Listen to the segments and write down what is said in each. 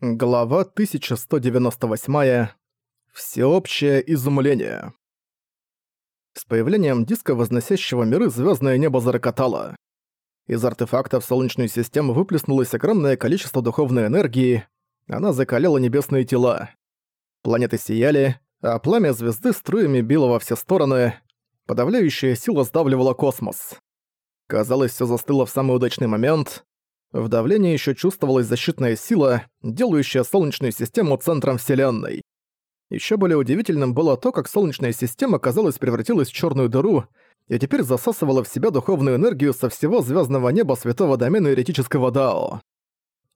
Глава 1198. Всеобщее изумление. С появлением диска, возносящего миры, звездное небо зарокотало. Из артефактов Солнечную систему выплеснулось огромное количество духовной энергии, она закаляла небесные тела. Планеты сияли, а пламя звезды струями било во все стороны, подавляющая сила сдавливала космос. Казалось, все застыло в самый удачный момент, в давлении еще чувствовалась защитная сила, делающая Солнечную систему центром Вселенной. Еще более удивительным было то, как Солнечная система, казалось, превратилась в черную дыру и теперь засасывала в себя духовную энергию со всего звездного неба святого домена еретического Дао.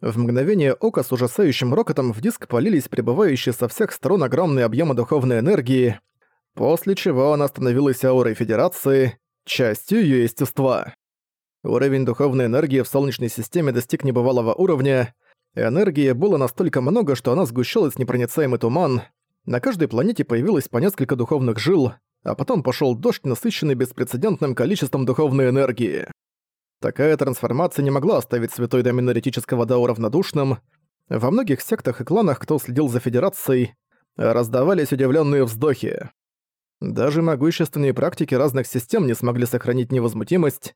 В мгновение ока с ужасающим рокотом в диск полились прибывающие со всех сторон огромные объемы духовной энергии, после чего она становилась аурой Федерации, частью ее естества. Уровень духовной энергии в Солнечной системе достиг небывалого уровня. Энергии было настолько много, что она сгущалась в непроницаемый туман. На каждой планете появилось по несколько духовных жил, а потом пошел дождь, насыщенный беспрецедентным количеством духовной энергии. Такая трансформация не могла оставить святой домен энергетического Дао равнодушным. Во многих сектах и кланах, кто следил за Федерацией, раздавались удивленные вздохи. Даже могущественные практики разных систем не смогли сохранить невозмутимость,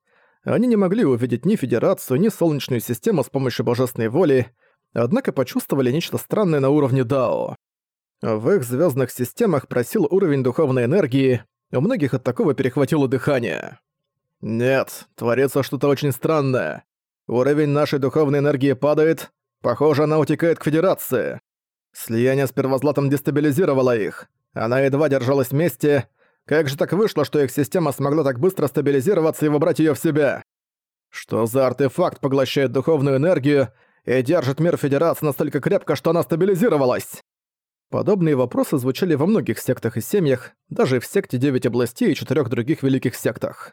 они не могли увидеть ни Федерацию, ни Солнечную систему с помощью божественной воли, однако почувствовали нечто странное на уровне Дао. В их звездных системах просил уровень духовной энергии, у многих от такого перехватило дыхание. «Нет, творится что-то очень странное. Уровень нашей духовной энергии падает, похоже, она утекает к Федерации. Слияние с Первозлатом дестабилизировало их. Она едва держалась вместе, как же так вышло, что их система смогла так быстро стабилизироваться и выбрать её в себя? Что за артефакт поглощает духовную энергию и держит мир Федерации настолько крепко, что она стабилизировалась? Подобные вопросы звучали во многих сектах и семьях, даже в секте Девять областей и четырёх других великих сектах.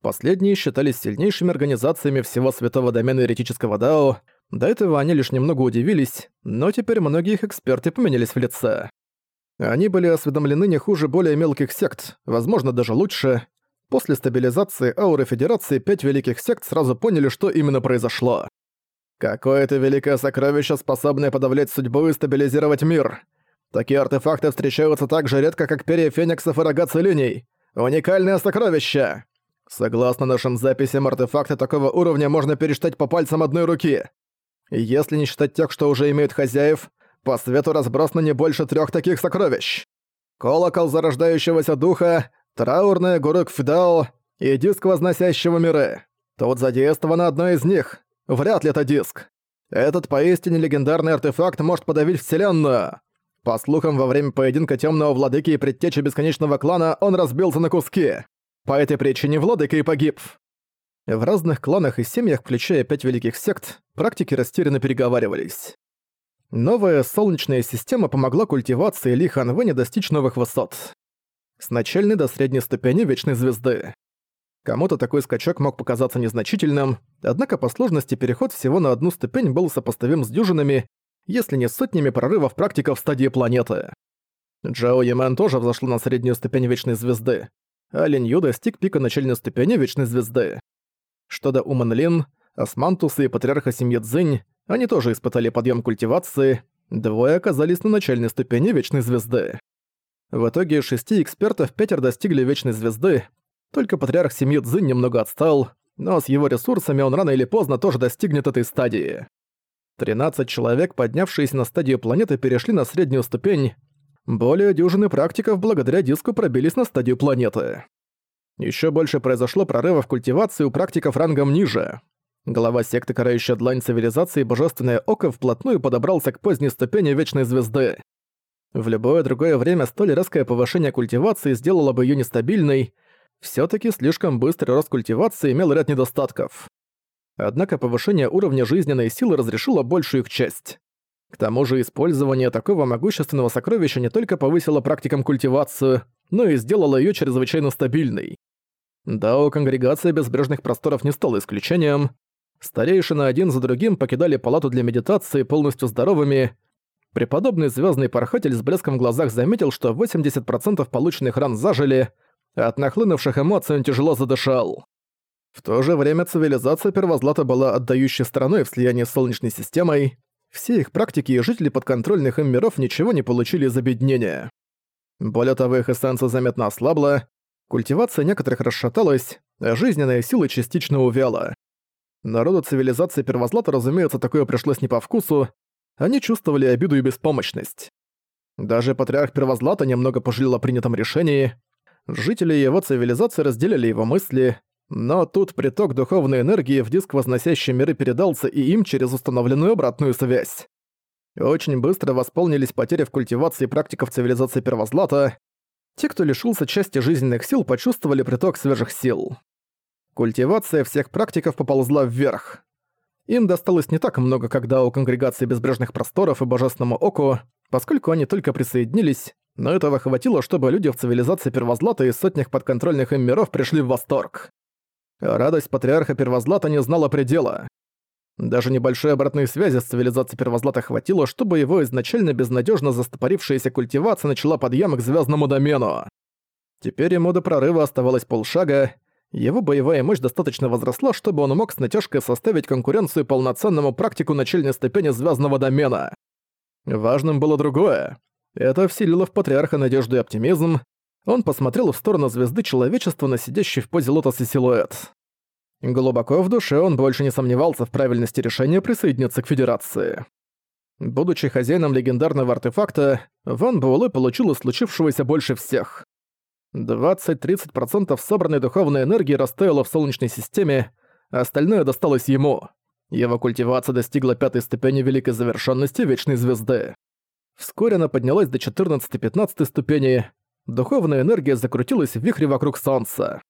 Последние считались сильнейшими организациями всего святого домена еретического Дао, до этого они лишь немного удивились, но теперь многие их эксперты поменялись в лице. Они были осведомлены не хуже более мелких сект, возможно, даже лучше. После стабилизации ауры Федерации пять великих сект сразу поняли, что именно произошло. Какое-то великое сокровище, способное подавлять судьбу и стабилизировать мир. Такие артефакты встречаются так же редко, как перья фениксов и рога целиний. Уникальное сокровище! Согласно нашим записям, артефакты такого уровня можно пересчитать по пальцам одной руки. Если не считать тех, что уже имеют хозяев, по свету разбросано не больше трех таких сокровищ. Колокол зарождающегося духа, траурная гуру Кфидао и диск возносящего миры. Тут задействовано одно из них. Вряд ли это диск. Этот поистине легендарный артефакт может подавить Вселенную. По слухам, во время поединка Темного Владыки и Предтечи Бесконечного Клана он разбился на куски. По этой причине Владыка и погиб. В разных кланах и семьях, включая пять великих сект, практики растерянно переговаривались. Новая солнечная система помогла культивации Ли Ханвэня достичь новых высот. С начальной до средней ступени Вечной Звезды. Кому-то такой скачок мог показаться незначительным, однако по сложности переход всего на одну ступень был сопоставим с дюжинами, если не сотнями прорывов практиков стадии планеты. Джао Ямен тоже взошла на среднюю ступень Вечной Звезды, а Лин Ю достиг пика начальной ступени Вечной Звезды. Что до Уман Лин, Османтуса и Патриарха Семьи Цзинь, они тоже испытали подъем культивации, двое оказались на начальной ступени Вечной Звезды. В итоге из шести экспертов пятеро достигли Вечной Звезды, только патриарх семьи Цзинь немного отстал, но с его ресурсами он рано или поздно тоже достигнет этой стадии. 13 человек, поднявшиеся на стадию планеты, перешли на среднюю ступень. Более дюжины практиков благодаря диску пробились на стадию планеты. Еще больше произошло прорывов культивации у практиков рангом ниже. Глава секты Карающая Длань Цивилизации Божественное Око вплотную подобрался к поздней ступени Вечной Звезды. В любое другое время столь резкое повышение культивации сделало бы ее нестабильной, все таки слишком быстрый рост культивации имел ряд недостатков. Однако повышение уровня жизненной силы разрешило большую их часть. К тому же использование такого могущественного сокровища не только повысило практикам культивацию, но и сделало ее чрезвычайно стабильной. Дао Конгрегация Безбрежных Просторов не стала исключением, Старейшины один за другим покидали палату для медитации полностью здоровыми. Преподобный звездный порхатель с блеском в глазах заметил, что 80% полученных ран зажили, а от нахлынувших эмоций он тяжело задышал. В то же время цивилизация Первозлата была отдающей стороной в слиянии с Солнечной системой. Все их практики и жители подконтрольных им миров ничего не получили из объединения. Более того, их эссенция заметно ослабла, культивация некоторых расшаталась, а жизненная сила частично увяла. Народу цивилизации Первозлата, разумеется, такое пришлось не по вкусу, они чувствовали обиду и беспомощность. Даже патриарх Первозлата немного пожалел о принятом решении. Жители его цивилизации разделяли его мысли, но тут приток духовной энергии в диск возносящий миры передался и им через установленную обратную связь. Очень быстро восполнились потери в культивации практиков цивилизации Первозлата. Те, кто лишился части жизненных сил, почувствовали приток свежих сил. Культивация всех практиков поползла вверх. Им досталось не так много, когда у Конгрегации Безбрежных Просторов и Божественному Оку, поскольку они только присоединились, но этого хватило, чтобы люди в цивилизации Первозлата и сотнях подконтрольных им миров пришли в восторг. Радость Патриарха Первозлата не знала предела. Даже небольшой обратной связи с цивилизацией Первозлата хватило, чтобы его изначально безнадежно застопорившаяся культивация начала подъем к звездному домену. Теперь ему до прорыва оставалось полшага, его боевая мощь достаточно возросла, чтобы он мог с натяжкой составить конкуренцию полноценному практику начальной ступени звездного домена. Важным было другое. Это вселило в Патриарха надежду и оптимизм, он посмотрел в сторону звезды человечества на сидящий в позе лотоса силуэт. Глубоко в душе он больше не сомневался в правильности решения присоединиться к Федерации. Будучи хозяином легендарного артефакта, Ван Буэлэ получил из случившегося больше всех. 20-30% собранной духовной энергии растаяло в Солнечной системе, а остальное досталось ему. Его культивация достигла пятой ступени великой завершенности Вечной Звезды. Вскоре она поднялась до 14-15 ступени, духовная энергия закрутилась в вихре вокруг Солнца.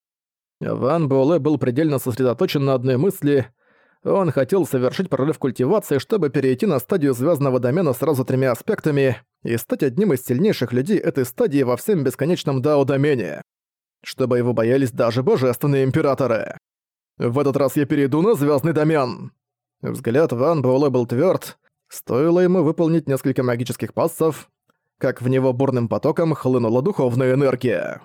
Ван Буэлэ был предельно сосредоточен на одной мысли. Он хотел совершить прорыв культивации, чтобы перейти на стадию звездного домена сразу тремя аспектами и стать одним из сильнейших людей этой стадии во всем бесконечном дао-домене. Чтобы его боялись даже божественные императоры. В этот раз я перейду на звездный домен. Взгляд Ван Буэлэ был тверд. Стоило ему выполнить несколько магических пассов, как в него бурным потоком хлынула духовная энергия.